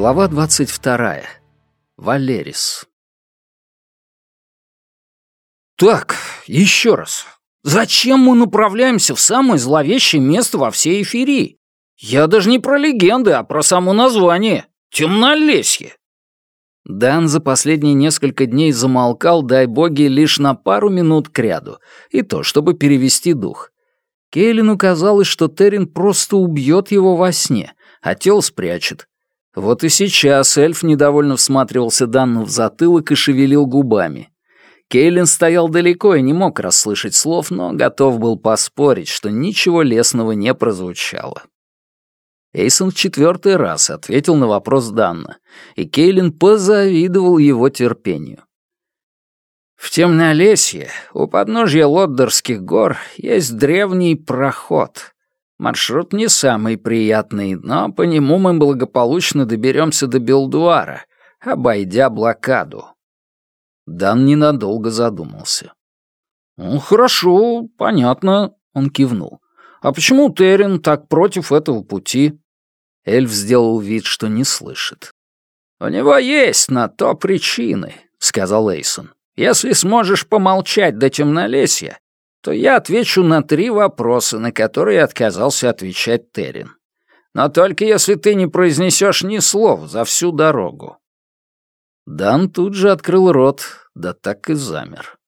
Глава 22. Валерис. «Так, еще раз. Зачем мы направляемся в самое зловещее место во всей эфирии? Я даже не про легенды, а про само название. Темнолесье». Дан за последние несколько дней замолкал, дай боги, лишь на пару минут кряду, и то, чтобы перевести дух. Кейлину казалось, что Террин просто убьет его во сне, а тел спрячет. Вот и сейчас эльф недовольно всматривался Данну в затылок и шевелил губами. Кейлин стоял далеко и не мог расслышать слов, но готов был поспорить, что ничего лесного не прозвучало. Эйсон в четвертый раз ответил на вопрос Данна, и Кейлин позавидовал его терпению. В Темнолесье, у подножья Лоддерских гор, есть древний проход. Маршрут не самый приятный, но по нему мы благополучно доберемся до Белдуара, обойдя блокаду. Дан ненадолго задумался. «Ну, хорошо, понятно», — он кивнул. «А почему Терен так против этого пути?» Эльф сделал вид, что не слышит. «У него есть на то причины», — сказал Эйсон. Если сможешь помолчать до темнолесья, то я отвечу на три вопроса, на которые отказался отвечать Терин. Но только если ты не произнесешь ни слов за всю дорогу». Дан тут же открыл рот, да так и замер.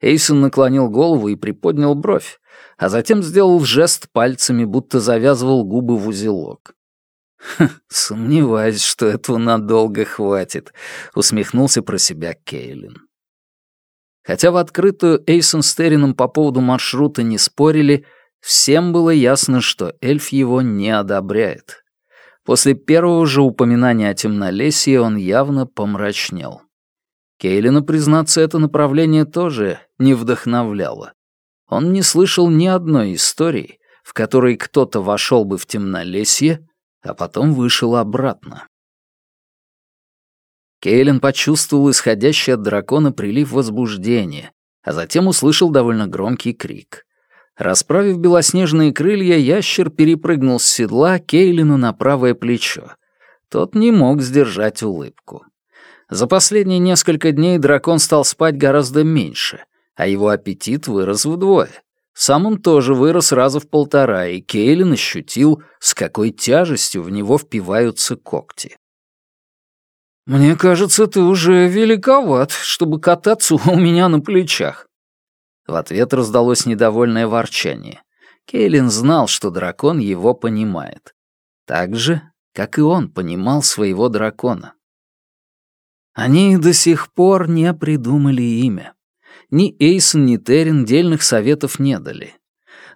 Эйсон наклонил голову и приподнял бровь, а затем сделал жест пальцами, будто завязывал губы в узелок. «Хм, «Сомневаюсь, что этого надолго хватит», — усмехнулся про себя Кейлин. Хотя в открытую Эйсон с Террином по поводу маршрута не спорили, всем было ясно, что эльф его не одобряет. После первого же упоминания о темнолесье он явно помрачнел. Кейлина, признаться, это направление тоже не вдохновляло. Он не слышал ни одной истории, в которой кто-то вошел бы в темнолесье, а потом вышел обратно. Кейлен почувствовал исходящий от дракона прилив возбуждения, а затем услышал довольно громкий крик. Расправив белоснежные крылья, ящер перепрыгнул с седла Кейлину на правое плечо. Тот не мог сдержать улыбку. За последние несколько дней дракон стал спать гораздо меньше, а его аппетит вырос вдвое. Сам он тоже вырос раза в полтора, и Кейлин ощутил, с какой тяжестью в него впиваются когти. «Мне кажется, ты уже великоват, чтобы кататься у меня на плечах». В ответ раздалось недовольное ворчание. Кейлин знал, что дракон его понимает. Так же, как и он понимал своего дракона. Они до сих пор не придумали имя. Ни Эйсон, ни Террин дельных советов не дали.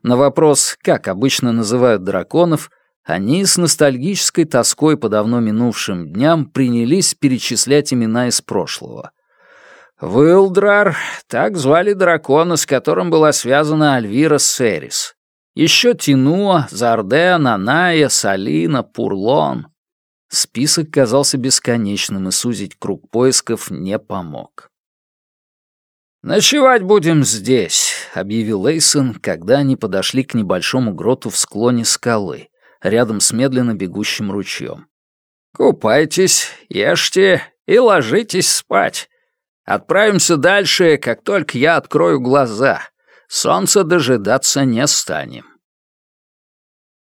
На вопрос, как обычно называют драконов, они с ностальгической тоской по давно минувшим дням принялись перечислять имена из прошлого. Вилдрар, так звали дракона, с которым была связана Альвира Серис. Еще Тинуа, Зардеа, Наная, Салина, Пурлон. Список казался бесконечным, и сузить круг поисков не помог. «Ночевать будем здесь», — объявил Лейсон, когда они подошли к небольшому гроту в склоне скалы рядом с медленно бегущим ручьем. «Купайтесь, ешьте и ложитесь спать. Отправимся дальше, как только я открою глаза. Солнца дожидаться не станем».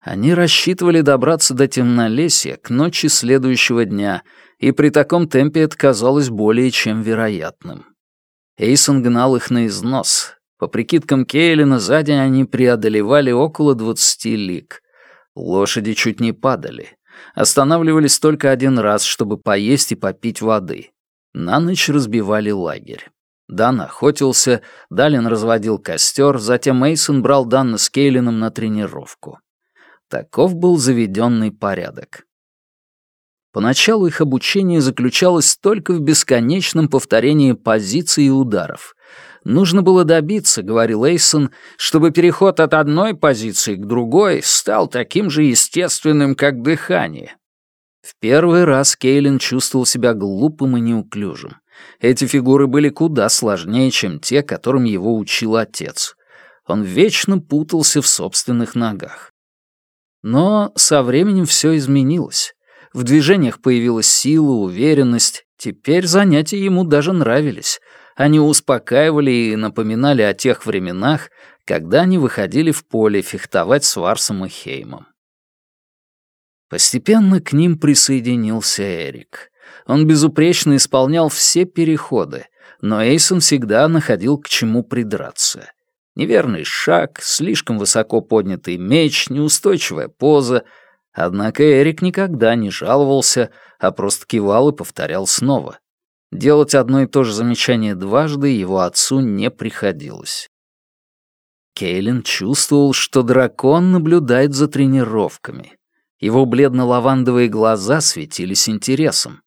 Они рассчитывали добраться до темнолесья к ночи следующего дня, и при таком темпе это казалось более чем вероятным. Эйсон гнал их на износ. По прикидкам Кейлина, за день они преодолевали около двадцати лиг. Лошади чуть не падали. Останавливались только один раз, чтобы поесть и попить воды. На ночь разбивали лагерь. Дан охотился, Далин разводил костер, затем Мейсон брал Данна с Кейлином на тренировку. Таков был заведенный порядок. Поначалу их обучение заключалось только в бесконечном повторении позиций и ударов, Нужно было добиться, говорил Эйсон, чтобы переход от одной позиции к другой стал таким же естественным, как дыхание. В первый раз Кейлин чувствовал себя глупым и неуклюжим. Эти фигуры были куда сложнее, чем те, которым его учил отец. Он вечно путался в собственных ногах. Но со временем все изменилось. В движениях появилась сила, уверенность. Теперь занятия ему даже нравились. Они успокаивали и напоминали о тех временах, когда они выходили в поле фехтовать с Варсом и Хеймом. Постепенно к ним присоединился Эрик. Он безупречно исполнял все переходы, но Эйсон всегда находил к чему придраться. Неверный шаг, слишком высоко поднятый меч, неустойчивая поза. Однако Эрик никогда не жаловался, а просто кивал и повторял снова. Делать одно и то же замечание дважды его отцу не приходилось. Кейлин чувствовал, что дракон наблюдает за тренировками. Его бледно-лавандовые глаза светились интересом.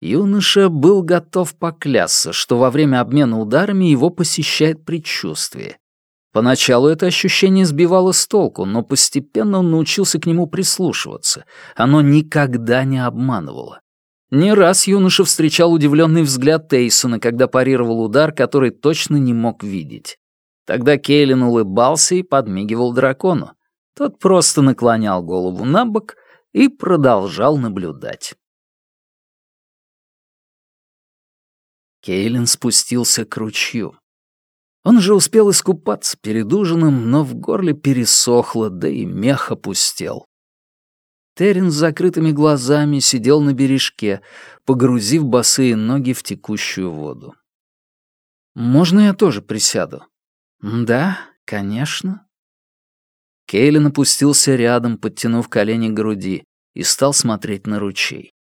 Юноша был готов поклясться, что во время обмена ударами его посещает предчувствие. Поначалу это ощущение сбивало с толку, но постепенно он научился к нему прислушиваться. Оно никогда не обманывало. Не раз юноша встречал удивленный взгляд Тейсона, когда парировал удар, который точно не мог видеть. Тогда Кейлин улыбался и подмигивал дракону. Тот просто наклонял голову на бок и продолжал наблюдать. Кейлин спустился к ручью. Он же успел искупаться перед ужином, но в горле пересохло, да и мех опустел. Терен с закрытыми глазами сидел на бережке, погрузив босые ноги в текущую воду. «Можно я тоже присяду?» «Да, конечно». Кейлин опустился рядом, подтянув колени к груди, и стал смотреть на ручей.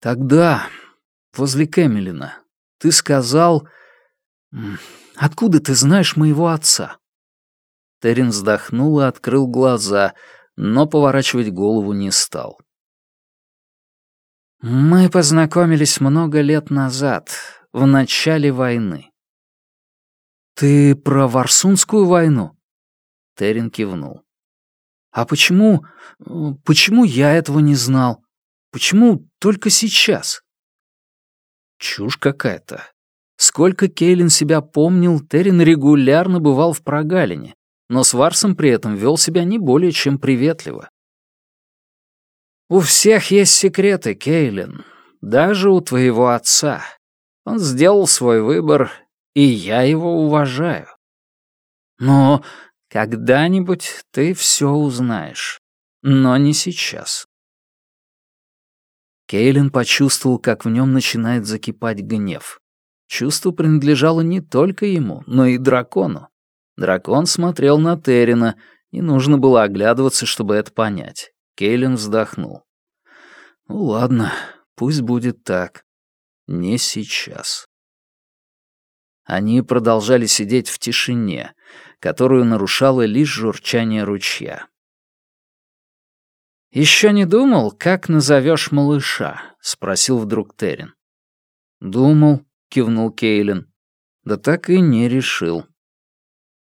«Тогда, возле Кэмелина, ты сказал... Откуда ты знаешь моего отца?» Терен вздохнул и открыл глаза — но поворачивать голову не стал. «Мы познакомились много лет назад, в начале войны». «Ты про Варсунскую войну?» Терен кивнул. «А почему... почему я этого не знал? Почему только сейчас?» Чушь какая-то. Сколько Кейлин себя помнил, Терен регулярно бывал в прогалине, но с Варсом при этом вел себя не более чем приветливо. «У всех есть секреты, Кейлин, даже у твоего отца. Он сделал свой выбор, и я его уважаю. Но когда-нибудь ты все узнаешь, но не сейчас». Кейлин почувствовал, как в нем начинает закипать гнев. Чувство принадлежало не только ему, но и дракону. Дракон смотрел на Террина, и нужно было оглядываться, чтобы это понять. Кейлин вздохнул. «Ну ладно, пусть будет так. Не сейчас». Они продолжали сидеть в тишине, которую нарушало лишь журчание ручья. «Еще не думал, как назовешь малыша?» — спросил вдруг Террин. «Думал», — кивнул Кейлин. «Да так и не решил».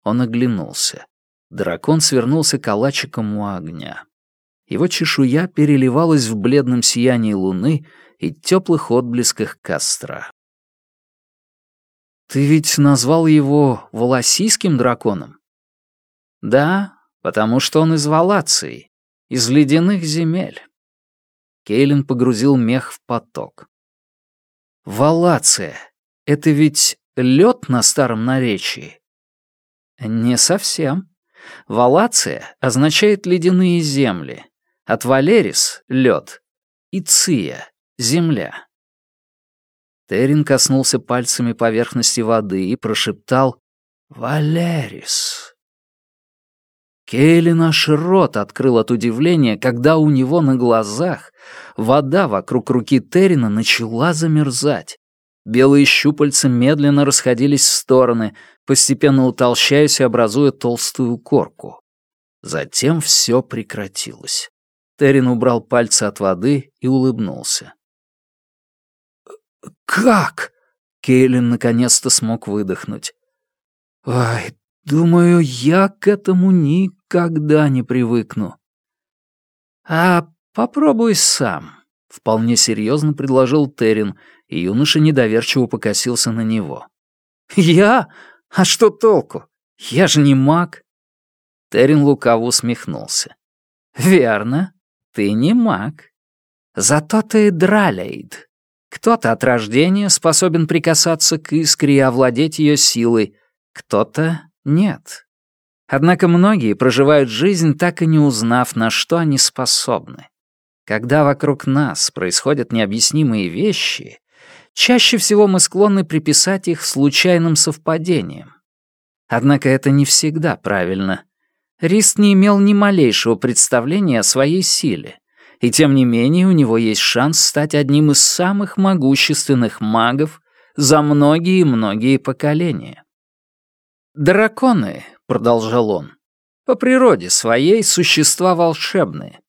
Он оглянулся. Дракон свернулся калачиком у огня. Его чешуя переливалась в бледном сиянии луны и теплых отблесках костра. «Ты ведь назвал его волосийским драконом?» «Да, потому что он из Валации, из ледяных земель». Кейлин погрузил мех в поток. «Валация — это ведь лед на старом наречии?» Не совсем. Валация означает ледяные земли. От Валерис — лед. И Ция — земля. Терин коснулся пальцами поверхности воды и прошептал «Валерис». Кейли аж рот открыл от удивления, когда у него на глазах вода вокруг руки Террина начала замерзать. Белые щупальца медленно расходились в стороны, постепенно утолщаясь и образуя толстую корку. Затем все прекратилось. Террин убрал пальцы от воды и улыбнулся. «Как?» — Кейлин наконец-то смог выдохнуть. «Ай, думаю, я к этому никогда не привыкну». «А попробуй сам», — вполне серьезно предложил Террин, и юноша недоверчиво покосился на него. «Я? А что толку? Я же не маг». Террин лукаво усмехнулся. «Верно, ты не маг. Зато ты дралейд. Кто-то от рождения способен прикасаться к искре и овладеть ее силой, кто-то нет. Однако многие проживают жизнь, так и не узнав, на что они способны. Когда вокруг нас происходят необъяснимые вещи, чаще всего мы склонны приписать их случайным совпадениям. Однако это не всегда правильно. Рист не имел ни малейшего представления о своей силе, и тем не менее у него есть шанс стать одним из самых могущественных магов за многие и многие поколения. «Драконы», — продолжал он, — «по природе своей существа волшебные.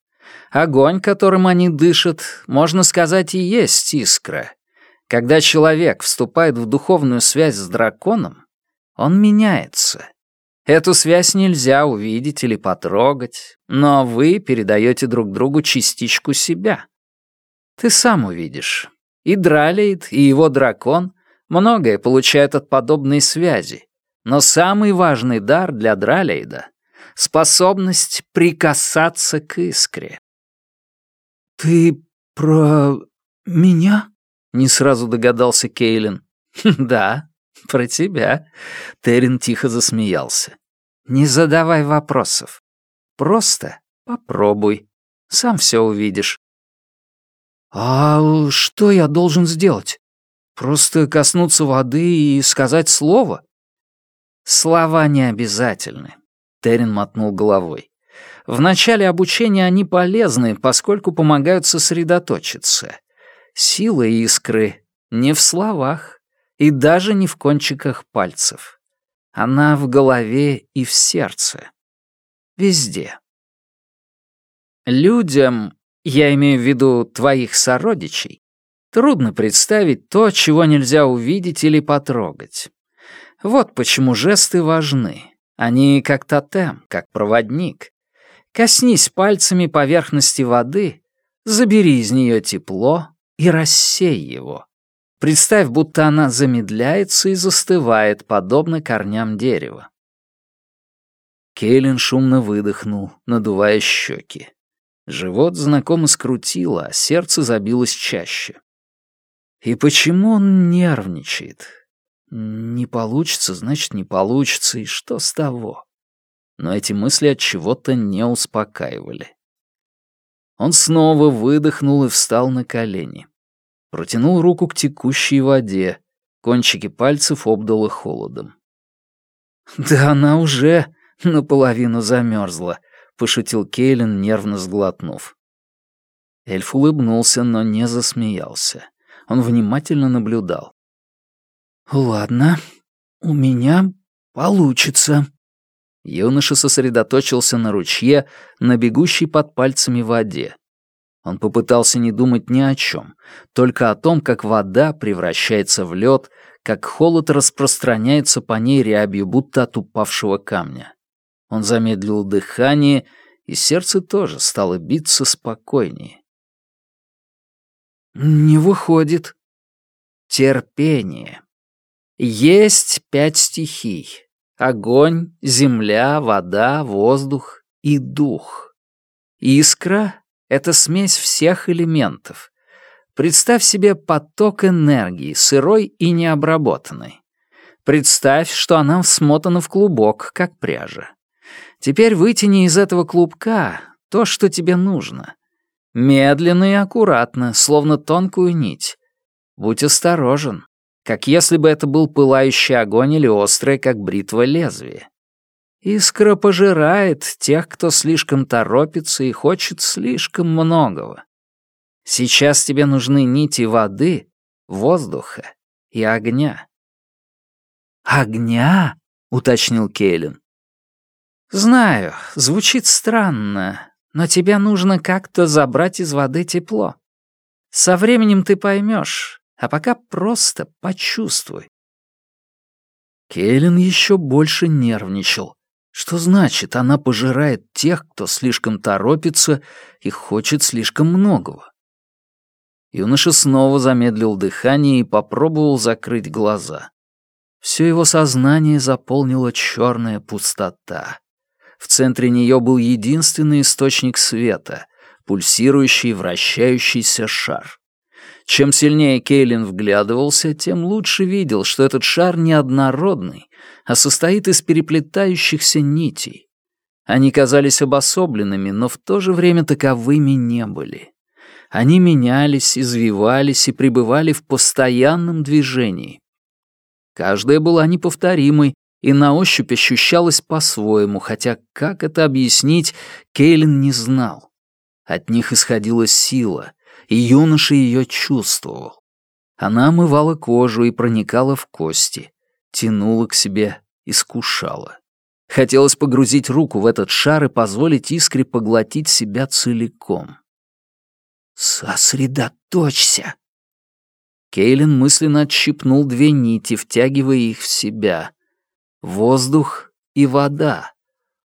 Огонь, которым они дышат, можно сказать, и есть искра. Когда человек вступает в духовную связь с драконом, он меняется. Эту связь нельзя увидеть или потрогать, но вы передаете друг другу частичку себя. Ты сам увидишь. И Дралейд, и его дракон многое получают от подобной связи. Но самый важный дар для Дралейда — способность прикасаться к искре. «Ты про меня?» — не сразу догадался Кейлин. «Да, про тебя». Терен тихо засмеялся. «Не задавай вопросов. Просто попробуй. Сам все увидишь». «А что я должен сделать? Просто коснуться воды и сказать слово?» «Слова не обязательны», — Терен мотнул головой. В начале обучения они полезны, поскольку помогают сосредоточиться. Сила искры не в словах и даже не в кончиках пальцев. Она в голове и в сердце. Везде. Людям, я имею в виду твоих сородичей, трудно представить то, чего нельзя увидеть или потрогать. Вот почему жесты важны. Они как тотем, как проводник. Коснись пальцами поверхности воды, забери из нее тепло и рассей его. Представь, будто она замедляется и застывает, подобно корням дерева. Кейлин шумно выдохнул, надувая щеки. Живот знакомо скрутило, а сердце забилось чаще. И почему он нервничает? Не получится, значит, не получится, и что с того? Но эти мысли от чего-то не успокаивали. Он снова выдохнул и встал на колени. Протянул руку к текущей воде, кончики пальцев обдало холодом. «Да она уже наполовину замерзла», — пошутил Кейлин, нервно сглотнув. Эльф улыбнулся, но не засмеялся. Он внимательно наблюдал. «Ладно, у меня получится», Юноша сосредоточился на ручье, на бегущей под пальцами воде. Он попытался не думать ни о чем, только о том, как вода превращается в лед, как холод распространяется по ней рябью, будто от упавшего камня. Он замедлил дыхание, и сердце тоже стало биться спокойнее. «Не выходит». Терпение. Есть пять стихий. Огонь, земля, вода, воздух и дух. Искра — это смесь всех элементов. Представь себе поток энергии, сырой и необработанной. Представь, что она смотана в клубок, как пряжа. Теперь вытяни из этого клубка то, что тебе нужно. Медленно и аккуратно, словно тонкую нить. Будь осторожен как если бы это был пылающий огонь или острое, как бритва, лезвие. Искра пожирает тех, кто слишком торопится и хочет слишком многого. Сейчас тебе нужны нити воды, воздуха и огня. «Огня?» — уточнил Кейлин. «Знаю, звучит странно, но тебе нужно как-то забрать из воды тепло. Со временем ты поймешь, а пока просто почувствуй. Кейлин еще больше нервничал. Что значит, она пожирает тех, кто слишком торопится и хочет слишком многого? Юноша снова замедлил дыхание и попробовал закрыть глаза. Все его сознание заполнила черная пустота. В центре нее был единственный источник света, пульсирующий, вращающийся шар. Чем сильнее Кейлин вглядывался, тем лучше видел, что этот шар неоднородный, а состоит из переплетающихся нитей. Они казались обособленными, но в то же время таковыми не были. Они менялись, извивались и пребывали в постоянном движении. Каждая была неповторимой и на ощупь ощущалась по-своему, хотя как это объяснить, Кейлин не знал. От них исходила сила, и юноша ее чувствовал. Она омывала кожу и проникала в кости, тянула к себе, искушала. Хотелось погрузить руку в этот шар и позволить искре поглотить себя целиком. «Сосредоточься!» Кейлин мысленно отщипнул две нити, втягивая их в себя. Воздух и вода.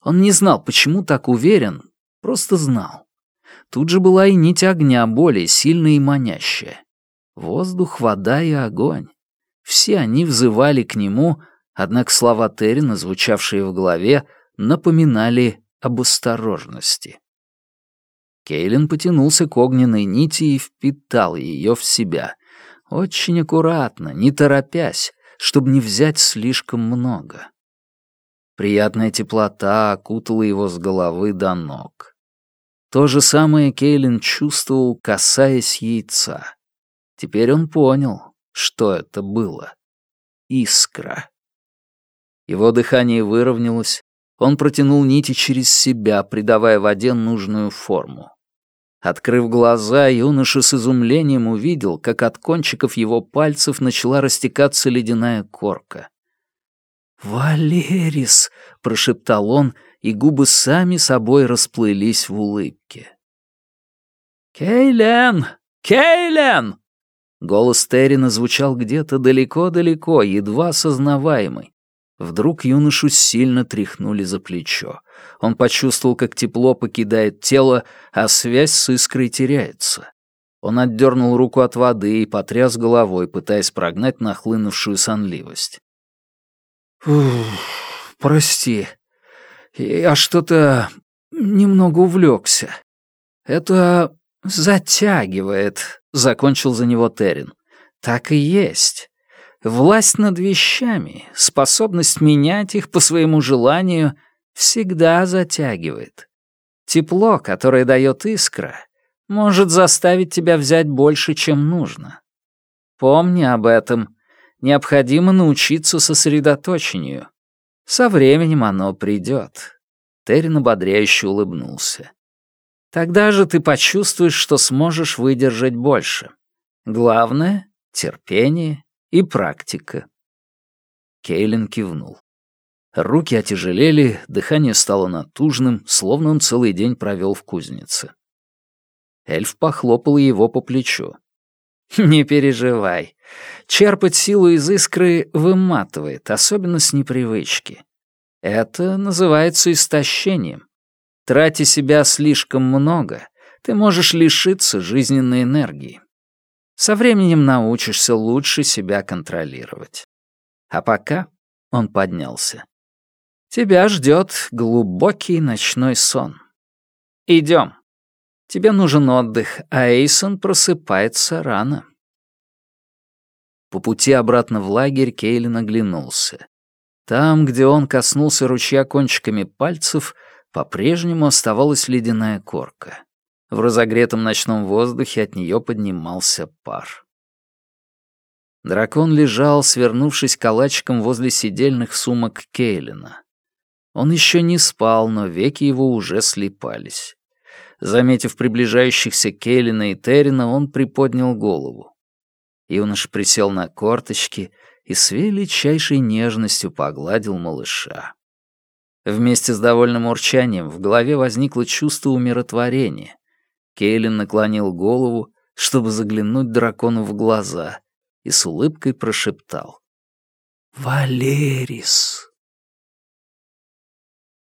Он не знал, почему так уверен, просто знал. Тут же была и нить огня, более сильная и манящая. Воздух, вода и огонь. Все они взывали к нему, однако слова Террина, звучавшие в голове, напоминали об осторожности. Кейлин потянулся к огненной нити и впитал ее в себя. Очень аккуратно, не торопясь, чтобы не взять слишком много. Приятная теплота окутала его с головы до ног. То же самое Кейлин чувствовал, касаясь яйца. Теперь он понял, что это было. Искра. Его дыхание выровнялось, он протянул нити через себя, придавая воде нужную форму. Открыв глаза, юноша с изумлением увидел, как от кончиков его пальцев начала растекаться ледяная корка. «Валерис!» — прошептал он — и губы сами собой расплылись в улыбке. «Кейлен! Кейлен!» Голос Террина звучал где-то далеко-далеко, едва осознаваемый. Вдруг юношу сильно тряхнули за плечо. Он почувствовал, как тепло покидает тело, а связь с искрой теряется. Он отдернул руку от воды и потряс головой, пытаясь прогнать нахлынувшую сонливость. «Ух, прости», я что-то немного увлекся. Это затягивает, закончил за него Терин. Так и есть. Власть над вещами, способность менять их по своему желанию всегда затягивает. Тепло, которое дает искра, может заставить тебя взять больше, чем нужно. Помни об этом. Необходимо научиться сосредоточению. Со временем оно придет. Террин ободряюще улыбнулся. Тогда же ты почувствуешь, что сможешь выдержать больше. Главное — терпение и практика. Кейлин кивнул. Руки отяжелели, дыхание стало натужным, словно он целый день провел в кузнице. Эльф похлопал его по плечу. «Не переживай. Черпать силу из искры выматывает, особенно с непривычки. Это называется истощением. Тратя себя слишком много, ты можешь лишиться жизненной энергии. Со временем научишься лучше себя контролировать. А пока он поднялся. Тебя ждет глубокий ночной сон. Идем. Тебе нужен отдых, а Эйсон просыпается рано. По пути обратно в лагерь Кейлин оглянулся. Там, где он коснулся ручья кончиками пальцев, по-прежнему оставалась ледяная корка. В разогретом ночном воздухе от нее поднимался пар. Дракон лежал, свернувшись калачиком возле сидельных сумок Кейлина. Он еще не спал, но веки его уже слипались. Заметив приближающихся Кейлина и Террина, он приподнял голову. Юнош присел на корточки и с величайшей нежностью погладил малыша. Вместе с довольным урчанием в голове возникло чувство умиротворения. Кейлин наклонил голову, чтобы заглянуть дракону в глаза, и с улыбкой прошептал. «Валерис!»